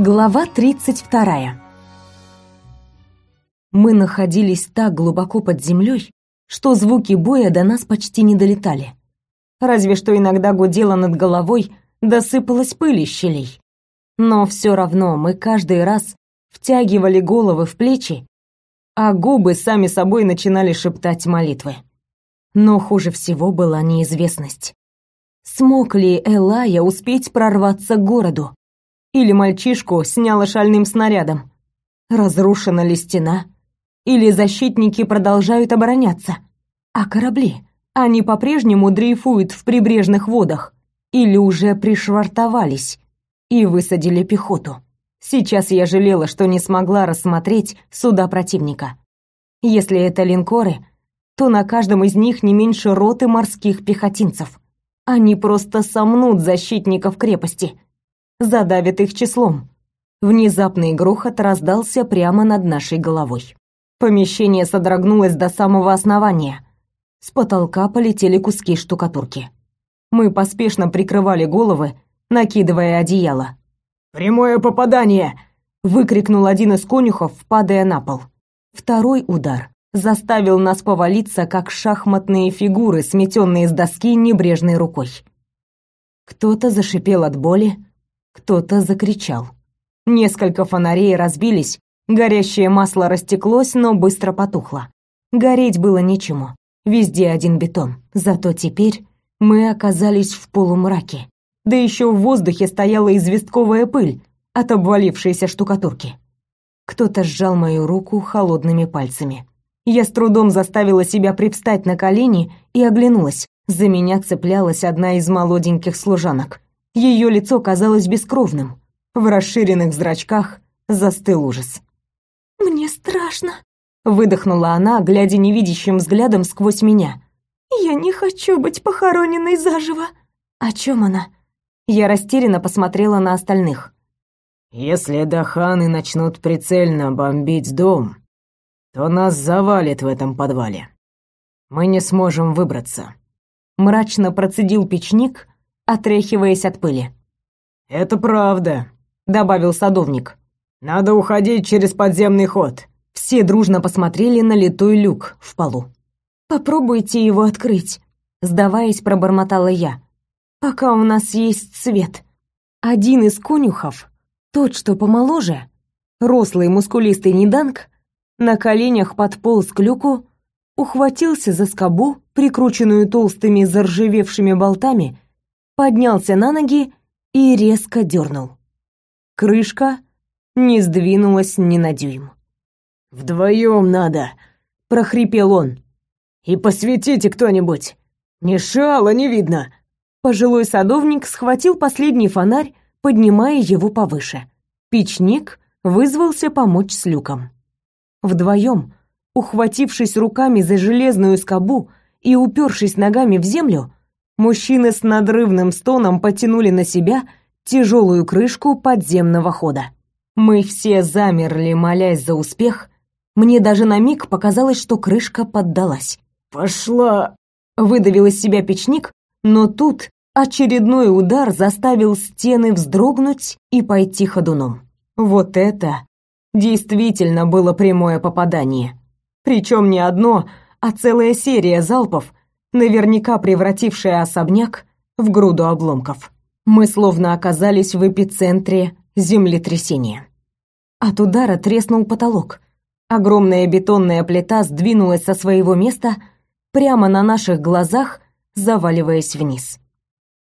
Глава 32. Мы находились так глубоко под землей, что звуки боя до нас почти не долетали. Разве что иногда гудело над головой, досыпалась пыль из щелей. Но все равно мы каждый раз втягивали головы в плечи, а губы сами собой начинали шептать молитвы. Но хуже всего была неизвестность. Смог ли Элая успеть прорваться к городу? Или мальчишку сняло шальным снарядом? Разрушена ли стена? Или защитники продолжают обороняться? А корабли? Они по-прежнему дрейфуют в прибрежных водах? Или уже пришвартовались и высадили пехоту? Сейчас я жалела, что не смогла рассмотреть суда противника. Если это линкоры, то на каждом из них не меньше роты морских пехотинцев. Они просто сомнут защитников крепости задавит их числом. Внезапный грохот раздался прямо над нашей головой. Помещение содрогнулось до самого основания. С потолка полетели куски штукатурки. Мы поспешно прикрывали головы, накидывая одеяло. «Прямое попадание!» — выкрикнул один из конюхов, падая на пол. Второй удар заставил нас повалиться, как шахматные фигуры, сметенные с доски небрежной рукой. Кто-то зашипел от боли, кто-то закричал. Несколько фонарей разбились, горящее масло растеклось, но быстро потухло. Гореть было нечему. Везде один бетон. Зато теперь мы оказались в полумраке. Да еще в воздухе стояла известковая пыль от обвалившейся штукатурки. Кто-то сжал мою руку холодными пальцами. Я с трудом заставила себя привстать на колени и оглянулась. За меня цеплялась одна из молоденьких служанок. Ее лицо казалось бескровным. В расширенных зрачках застыл ужас. «Мне страшно», — выдохнула она, глядя невидящим взглядом сквозь меня. «Я не хочу быть похороненной заживо». «О чем она?» Я растерянно посмотрела на остальных. «Если даханы начнут прицельно бомбить дом, то нас завалит в этом подвале. Мы не сможем выбраться». Мрачно процедил печник, отряхиваясь от пыли. «Это правда», — добавил садовник. «Надо уходить через подземный ход». Все дружно посмотрели на литой люк в полу. «Попробуйте его открыть», — сдаваясь, пробормотала я. «Пока у нас есть свет». Один из конюхов, тот, что помоложе, рослый мускулистый неданг, на коленях подполз к люку, ухватился за скобу, прикрученную толстыми заржавевшими болтами, поднялся на ноги и резко дернул. Крышка не сдвинулась ни на дюйм. «Вдвоем надо!» — прохрипел он. «И посветите кто-нибудь! Ни шала не видно!» Пожилой садовник схватил последний фонарь, поднимая его повыше. Печник вызвался помочь с люком. Вдвоем, ухватившись руками за железную скобу и упершись ногами в землю, Мужчины с надрывным стоном потянули на себя тяжелую крышку подземного хода. Мы все замерли, молясь за успех. Мне даже на миг показалось, что крышка поддалась. «Пошла!» — выдавил из себя печник, но тут очередной удар заставил стены вздрогнуть и пойти ходуном. Вот это действительно было прямое попадание. Причем не одно, а целая серия залпов, наверняка превратившая особняк в груду обломков. Мы словно оказались в эпицентре землетрясения. От удара треснул потолок. Огромная бетонная плита сдвинулась со своего места прямо на наших глазах, заваливаясь вниз.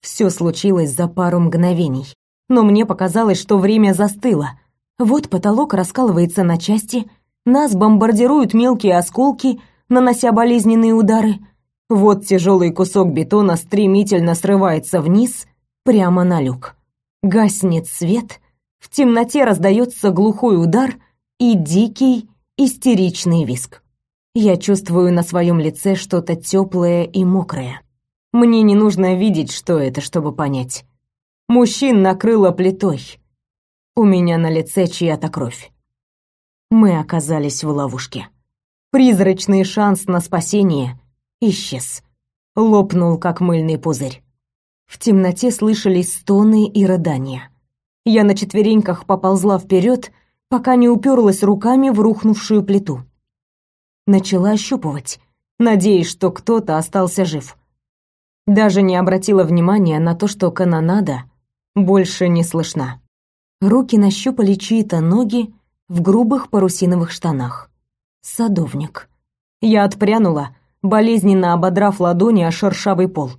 Все случилось за пару мгновений, но мне показалось, что время застыло. Вот потолок раскалывается на части, нас бомбардируют мелкие осколки, нанося болезненные удары — вот тяжелый кусок бетона стремительно срывается вниз, прямо на люк. Гаснет свет, в темноте раздается глухой удар и дикий, истеричный виск. Я чувствую на своем лице что-то теплое и мокрое. Мне не нужно видеть, что это, чтобы понять. Мужчин накрыло плитой. У меня на лице чья-то кровь. Мы оказались в ловушке. Призрачный шанс на спасение исчез. Лопнул, как мыльный пузырь. В темноте слышались стоны и рыдания. Я на четвереньках поползла вперед, пока не уперлась руками в рухнувшую плиту. Начала ощупывать, надеясь, что кто-то остался жив. Даже не обратила внимания на то, что канонада больше не слышна. Руки нащупали чьи-то ноги в грубых парусиновых штанах. Садовник. Я отпрянула, болезненно ободрав ладони о шершавый пол.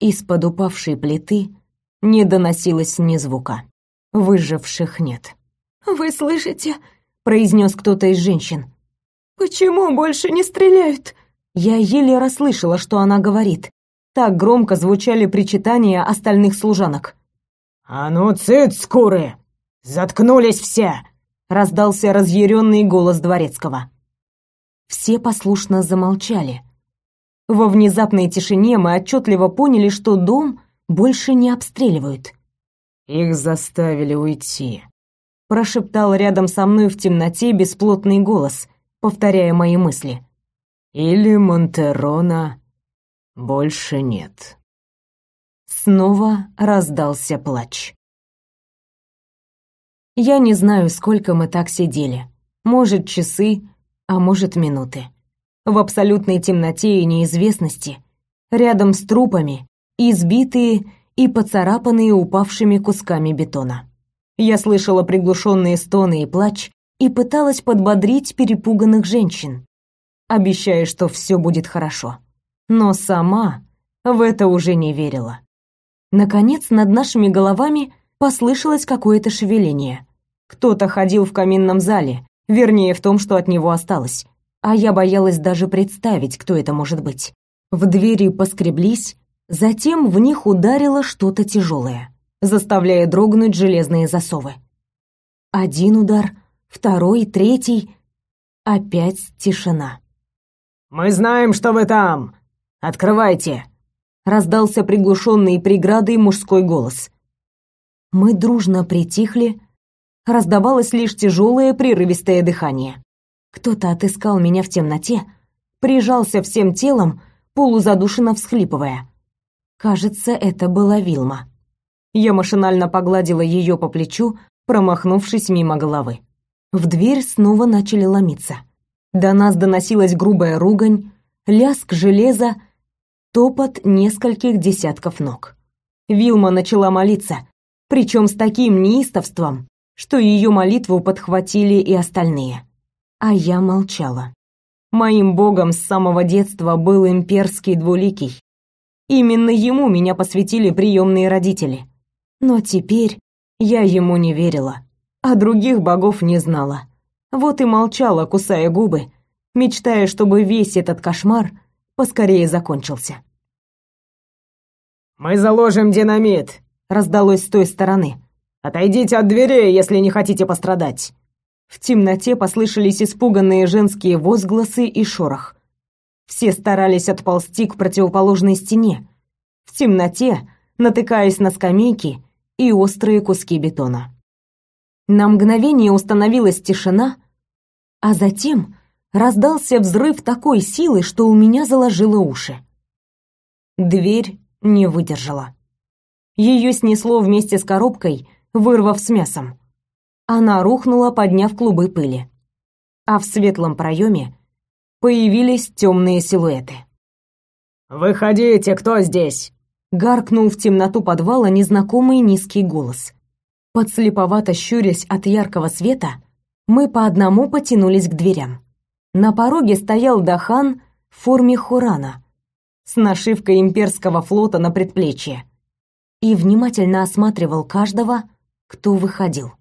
Из-под упавшей плиты не доносилось ни звука. Выживших нет. «Вы слышите?» — произнес кто-то из женщин. «Почему больше не стреляют?» Я еле расслышала, что она говорит. Так громко звучали причитания остальных служанок. «А ну, цыц, скуры! Заткнулись все!» — раздался разъяренный голос дворецкого. Все послушно замолчали. Во внезапной тишине мы отчетливо поняли, что дом больше не обстреливают. «Их заставили уйти», — прошептал рядом со мной в темноте бесплотный голос, повторяя мои мысли. «Или Монтерона больше нет». Снова раздался плач. Я не знаю, сколько мы так сидели. Может, часы, а может, минуты в абсолютной темноте и неизвестности, рядом с трупами, избитые и поцарапанные упавшими кусками бетона. Я слышала приглушенные стоны и плач и пыталась подбодрить перепуганных женщин, обещая, что все будет хорошо. Но сама в это уже не верила. Наконец, над нашими головами послышалось какое-то шевеление. Кто-то ходил в каминном зале, вернее, в том, что от него осталось а я боялась даже представить, кто это может быть. В двери поскреблись, затем в них ударило что-то тяжелое, заставляя дрогнуть железные засовы. Один удар, второй, третий. Опять тишина. «Мы знаем, что вы там! Открывайте!» Раздался приглушенный преградой мужской голос. Мы дружно притихли, раздавалось лишь тяжелое прерывистое дыхание. Кто-то отыскал меня в темноте, прижался всем телом, полузадушенно всхлипывая. Кажется, это была Вилма. Я машинально погладила ее по плечу, промахнувшись мимо головы. В дверь снова начали ломиться. До нас доносилась грубая ругань, лязг железа, топот нескольких десятков ног. Вилма начала молиться, причем с таким неистовством, что ее молитву подхватили и остальные. А я молчала. Моим богом с самого детства был имперский двуликий. Именно ему меня посвятили приемные родители. Но теперь я ему не верила, а других богов не знала. Вот и молчала, кусая губы, мечтая, чтобы весь этот кошмар поскорее закончился. «Мы заложим динамит», — раздалось с той стороны. «Отойдите от дверей, если не хотите пострадать». В темноте послышались испуганные женские возгласы и шорох. Все старались отползти к противоположной стене. В темноте, натыкаясь на скамейки и острые куски бетона. На мгновение установилась тишина, а затем раздался взрыв такой силы, что у меня заложило уши. Дверь не выдержала. Ее снесло вместе с коробкой, вырвав с мясом. Она рухнула, подняв клубы пыли. А в светлом проеме появились темные силуэты. «Выходите, кто здесь?» Гаркнул в темноту подвала незнакомый низкий голос. Подслеповато щурясь от яркого света, мы по одному потянулись к дверям. На пороге стоял Дахан в форме Хурана с нашивкой имперского флота на предплечье и внимательно осматривал каждого, кто выходил.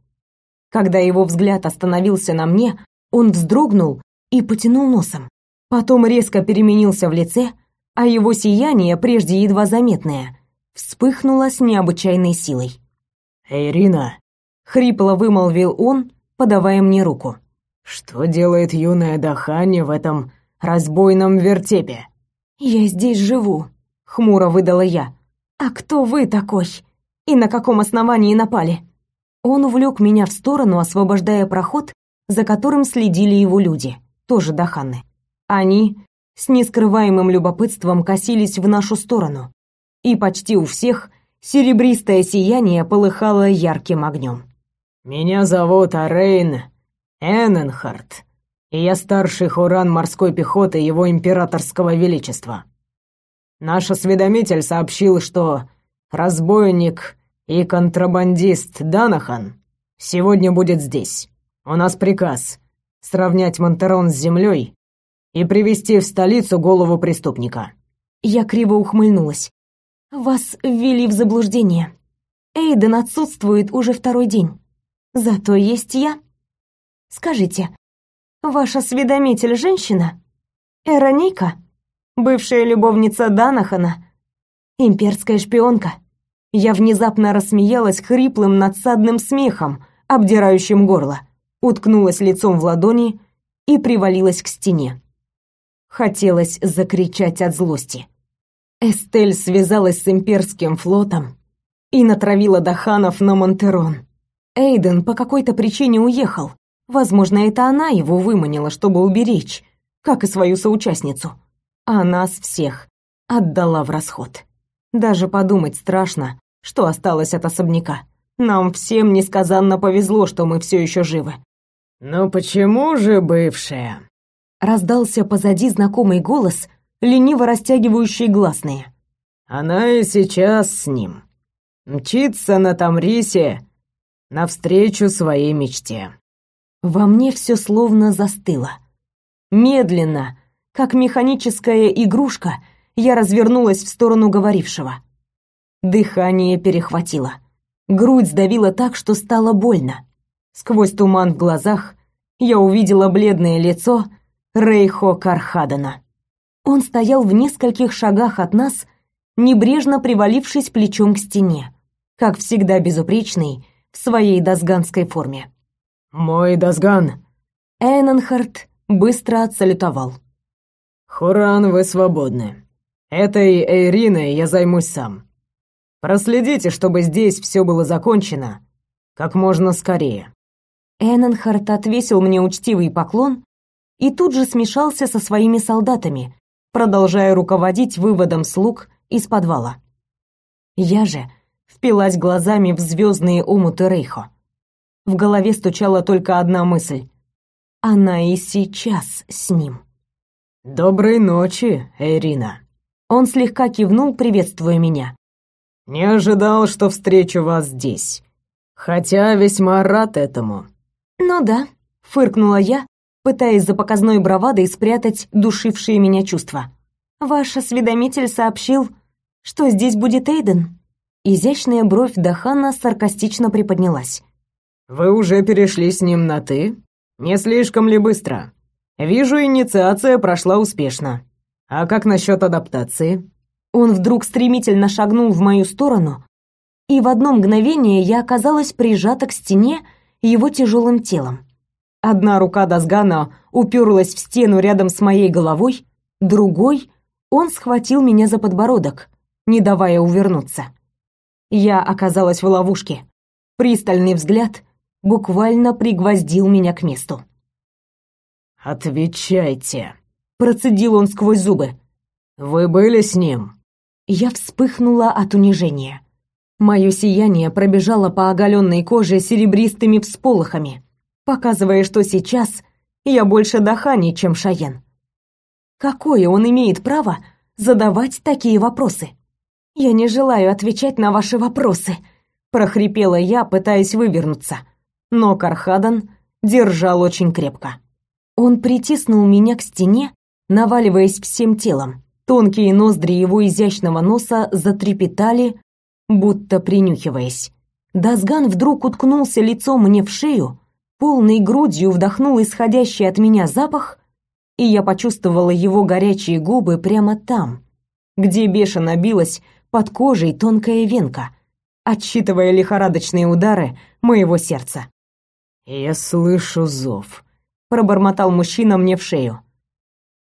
Когда его взгляд остановился на мне, он вздрогнул и потянул носом. Потом резко переменился в лице, а его сияние, прежде едва заметное, вспыхнуло с необычайной силой. «Ирина!» — хрипло вымолвил он, подавая мне руку. «Что делает юная Дахани в этом разбойном вертепе?» «Я здесь живу», — хмуро выдала я. «А кто вы такой? И на каком основании напали?» Он увлек меня в сторону, освобождая проход, за которым следили его люди, тоже Даханны. Они с нескрываемым любопытством косились в нашу сторону, и почти у всех серебристое сияние полыхало ярким огнем. «Меня зовут Арейн Энненхарт, и я старший хуран морской пехоты Его Императорского Величества. Наш осведомитель сообщил, что разбойник и контрабандист Данахан сегодня будет здесь. У нас приказ сравнять Монтерон с землей и привести в столицу голову преступника». Я криво ухмыльнулась. «Вас ввели в заблуждение. Эйден отсутствует уже второй день. Зато есть я. Скажите, ваш осведомитель женщина? Эроника? Бывшая любовница Данахана? Имперская шпионка?» Я внезапно рассмеялась хриплым надсадным смехом, обдирающим горло, уткнулась лицом в ладони и привалилась к стене. Хотелось закричать от злости. Эстель связалась с имперским флотом и натравила Даханов на Монтерон. Эйден по какой-то причине уехал. Возможно, это она его выманила, чтобы уберечь, как и свою соучастницу. А нас всех отдала в расход. Даже подумать страшно, что осталось от особняка. Нам всем несказанно повезло, что мы все еще живы. «Ну почему же бывшая?» Раздался позади знакомый голос, лениво растягивающий гласные. «Она и сейчас с ним. Мчится на Тамрисе навстречу своей мечте». Во мне все словно застыло. Медленно, как механическая игрушка, я развернулась в сторону говорившего. Дыхание перехватило. Грудь сдавила так, что стало больно. Сквозь туман в глазах я увидела бледное лицо Рейхо Кархадана. Он стоял в нескольких шагах от нас, небрежно привалившись плечом к стене, как всегда безупречный в своей дасганской форме. «Мой Дасган!» Эйненхард быстро отсалютовал. «Хуран, вы свободны. Этой Эйриной я займусь сам. Проследите, чтобы здесь все было закончено как можно скорее». Энненхард отвесил мне учтивый поклон и тут же смешался со своими солдатами, продолжая руководить выводом слуг из подвала. Я же впилась глазами в звездные омуты Рейхо. В голове стучала только одна мысль. Она и сейчас с ним. «Доброй ночи, Эрина». Он слегка кивнул, приветствуя меня. «Не ожидал, что встречу вас здесь. Хотя весьма рад этому». «Ну да», — фыркнула я, пытаясь за показной бравадой спрятать душившие меня чувства. «Ваш осведомитель сообщил, что здесь будет Эйден». Изящная бровь Дахана саркастично приподнялась. «Вы уже перешли с ним на «ты»? Не слишком ли быстро? Вижу, инициация прошла успешно. А как насчет адаптации?» Он вдруг стремительно шагнул в мою сторону, и в одно мгновение я оказалась прижата к стене его тяжелым телом. Одна рука Дасгана уперлась в стену рядом с моей головой, другой он схватил меня за подбородок, не давая увернуться. Я оказалась в ловушке. Пристальный взгляд буквально пригвоздил меня к месту. «Отвечайте», — процедил он сквозь зубы. «Вы были с ним?» Я вспыхнула от унижения. Мое сияние пробежало по оголенной коже серебристыми всполохами, показывая, что сейчас я больше Дахани, чем Шаен. Какое он имеет право задавать такие вопросы? Я не желаю отвечать на ваши вопросы, прохрипела я, пытаясь вывернуться. Но Кархадан держал очень крепко. Он притиснул меня к стене, наваливаясь всем телом. Тонкие ноздри его изящного носа затрепетали, будто принюхиваясь. Дасган вдруг уткнулся лицом мне в шею, полной грудью вдохнул исходящий от меня запах, и я почувствовала его горячие губы прямо там, где бешено билась под кожей тонкая венка, отсчитывая лихорадочные удары моего сердца. «Я слышу зов», — пробормотал мужчина мне в шею.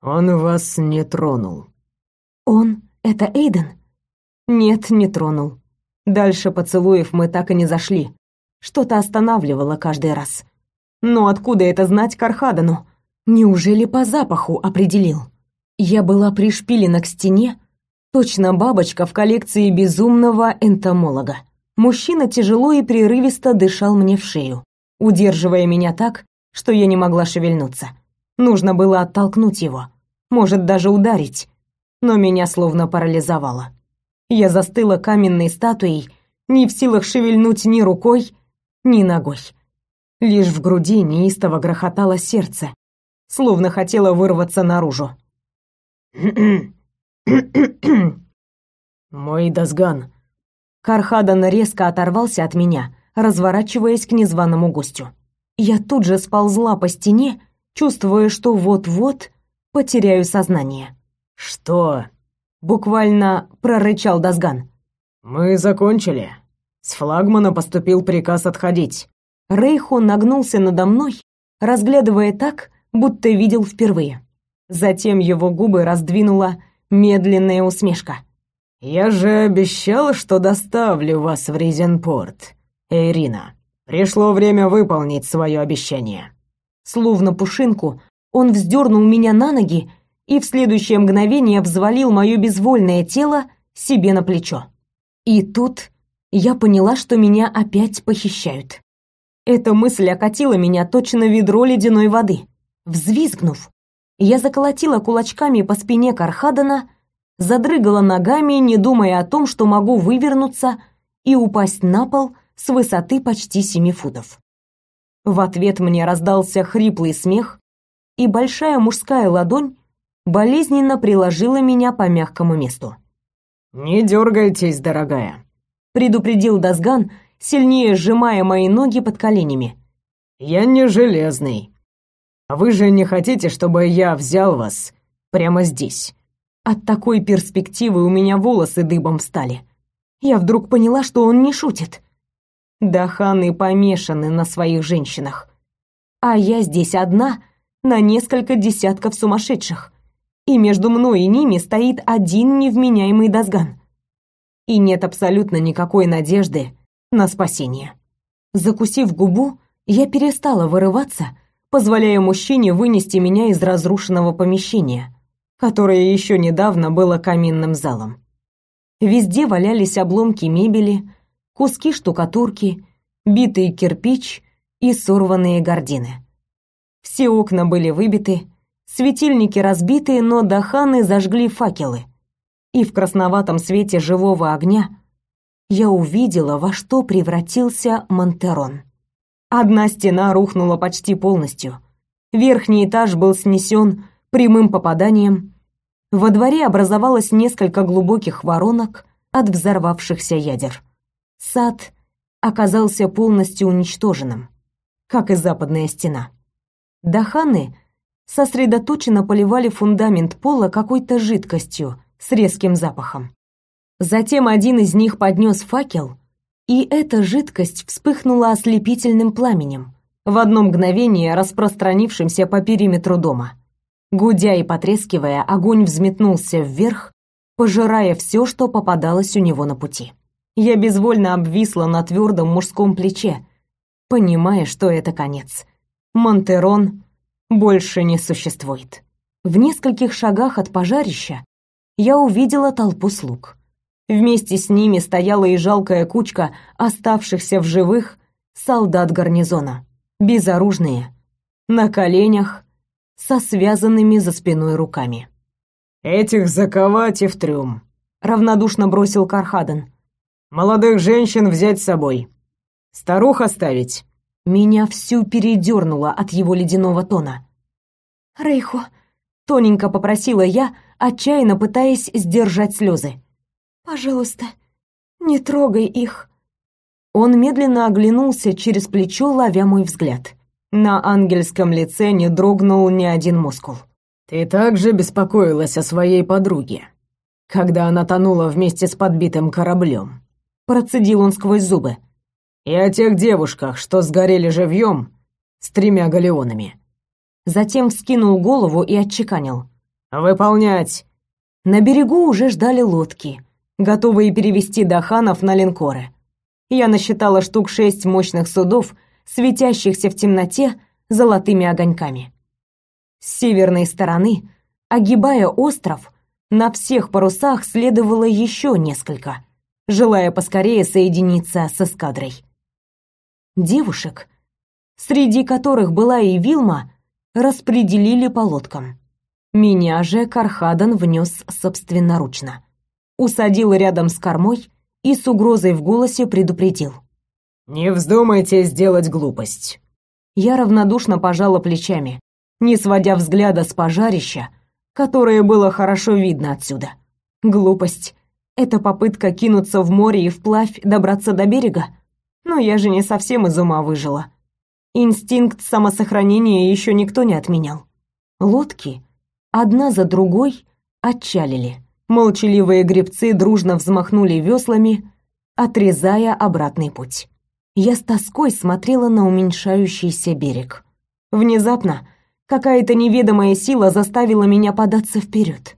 «Он вас не тронул». «Он? Это Эйден?» «Нет, не тронул. Дальше поцелуев мы так и не зашли. Что-то останавливало каждый раз. Но откуда это знать Кархадану? Неужели по запаху определил? Я была пришпилена к стене, Точно бабочка в коллекции безумного энтомолога. Мужчина тяжело и прерывисто дышал мне в шею, удерживая меня так, что я не могла шевельнуться. Нужно было оттолкнуть его, может даже ударить, но меня словно парализовало. Я застыла каменной статуей, не в силах шевельнуть ни рукой, ни ногой. Лишь в груди неистово грохотало сердце, словно хотело вырваться наружу. «Мой Дазган». Кархадан резко оторвался от меня, разворачиваясь к незваному гостю. Я тут же сползла по стене, чувствуя, что вот-вот потеряю сознание. «Что?» — буквально прорычал Дазган. «Мы закончили. С флагмана поступил приказ отходить». Рейхо нагнулся надо мной, разглядывая так, будто видел впервые. Затем его губы раздвинула медленная усмешка. «Я же обещал, что доставлю вас в Ризенпорт, Ирина. Пришло время выполнить свое обещание». Словно пушинку, он вздернул меня на ноги и в следующее мгновение взвалил мое безвольное тело себе на плечо. И тут я поняла, что меня опять похищают. Эта мысль окатила меня точно ведро ледяной воды. Взвизгнув, я заколотила кулачками по спине Кархадана, задрыгала ногами, не думая о том, что могу вывернуться и упасть на пол с высоты почти семи футов. В ответ мне раздался хриплый смех, и большая мужская ладонь болезненно приложила меня по мягкому месту. «Не дергайтесь, дорогая», — предупредил Дазган, сильнее сжимая мои ноги под коленями. «Я не железный. Вы же не хотите, чтобы я взял вас прямо здесь?» От такой перспективы у меня волосы дыбом встали. Я вдруг поняла, что он не шутит. Да ханы помешаны на своих женщинах. А я здесь одна на несколько десятков сумасшедших. И между мной и ними стоит один невменяемый Дазган. И нет абсолютно никакой надежды на спасение. Закусив губу, я перестала вырываться, позволяя мужчине вынести меня из разрушенного помещения, которое еще недавно было каминным залом. Везде валялись обломки мебели, куски штукатурки, битый кирпич и сорванные гардины. Все окна были выбиты, светильники разбиты, но даханы зажгли факелы. И в красноватом свете живого огня я увидела, во что превратился Монтерон. Одна стена рухнула почти полностью. Верхний этаж был снесен прямым попаданием. Во дворе образовалось несколько глубоких воронок от взорвавшихся ядер. Сад оказался полностью уничтоженным, как и западная стена. Даханы сосредоточенно поливали фундамент пола какой-то жидкостью с резким запахом. Затем один из них поднес факел и эта жидкость вспыхнула ослепительным пламенем, в одно мгновение распространившимся по периметру дома. Гудя и потрескивая, огонь взметнулся вверх, пожирая все, что попадалось у него на пути. Я безвольно обвисла на твердом мужском плече, понимая, что это конец. Монтерон больше не существует. В нескольких шагах от пожарища я увидела толпу слуг. Вместе с ними стояла и жалкая кучка оставшихся в живых солдат гарнизона, безоружные, на коленях, со связанными за спиной руками. «Этих заковать и в трюм», — равнодушно бросил Кархаден. «Молодых женщин взять с собой. Старух оставить». Меня всю передернуло от его ледяного тона. «Рейхо», — тоненько попросила я, отчаянно пытаясь сдержать слезы. Пожалуйста, не трогай их. Он медленно оглянулся через плечо, ловя мой взгляд. На ангельском лице не дрогнул ни один мускул. Ты также беспокоилась о своей подруге, когда она тонула вместе с подбитым кораблем. Процедил он сквозь зубы. И о тех девушках, что сгорели живьем с тремя галеонами. Затем вскинул голову и отчеканил: "Выполнять". На берегу уже ждали лодки готовые перевести даханов на линкоры. Я насчитала штук шесть мощных судов, светящихся в темноте золотыми огоньками. С северной стороны, огибая остров, на всех парусах следовало еще несколько, желая поскорее соединиться с эскадрой. Девушек, среди которых была и Вилма, распределили по лодкам. Меня же Кархадан внес собственноручно. Усадил рядом с кормой и с угрозой в голосе предупредил. «Не вздумайте сделать глупость». Я равнодушно пожала плечами, не сводя взгляда с пожарища, которое было хорошо видно отсюда. Глупость — это попытка кинуться в море и вплавь добраться до берега? Но я же не совсем из ума выжила. Инстинкт самосохранения еще никто не отменял. Лодки одна за другой отчалили. Молчаливые гребцы дружно взмахнули веслами, отрезая обратный путь. Я с тоской смотрела на уменьшающийся берег. Внезапно какая-то неведомая сила заставила меня податься вперед.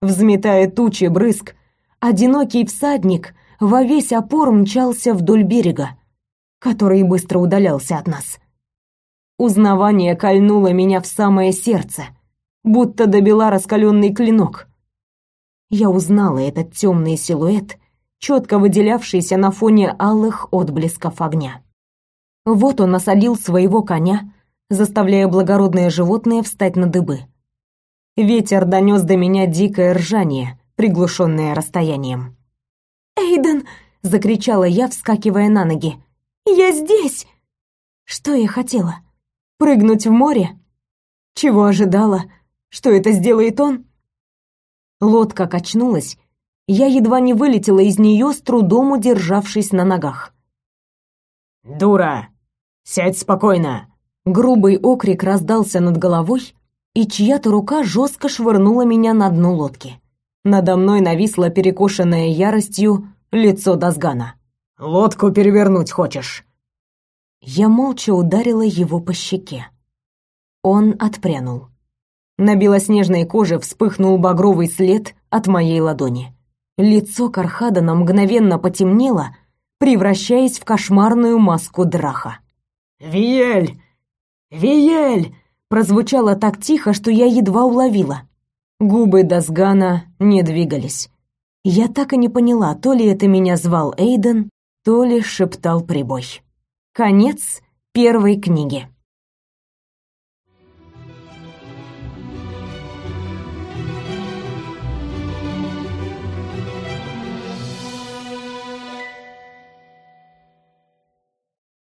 Взметая тучи брызг, одинокий всадник во весь опор мчался вдоль берега, который быстро удалялся от нас. Узнавание кольнуло меня в самое сердце — будто добила раскаленный клинок. Я узнала этот темный силуэт, четко выделявшийся на фоне алых отблесков огня. Вот он осадил своего коня, заставляя благородное животное встать на дыбы. Ветер донес до меня дикое ржание, приглушенное расстоянием. «Эйден!» — закричала я, вскакивая на ноги. «Я здесь!» Что я хотела? Прыгнуть в море? Чего ожидала? что это сделает он? Лодка качнулась, я едва не вылетела из нее, с трудом удержавшись на ногах. «Дура! Сядь спокойно!» Грубый окрик раздался над головой, и чья-то рука жестко швырнула меня на дно лодки. Надо мной нависло перекошенное яростью лицо Дазгана. «Лодку перевернуть хочешь?» Я молча ударила его по щеке. Он отпрянул. На белоснежной коже вспыхнул багровый след от моей ладони. Лицо Кархадана мгновенно потемнело, превращаясь в кошмарную маску драха. «Виель! Виель!» прозвучало так тихо, что я едва уловила. Губы Дасгана не двигались. Я так и не поняла, то ли это меня звал Эйден, то ли шептал прибой. Конец первой книги.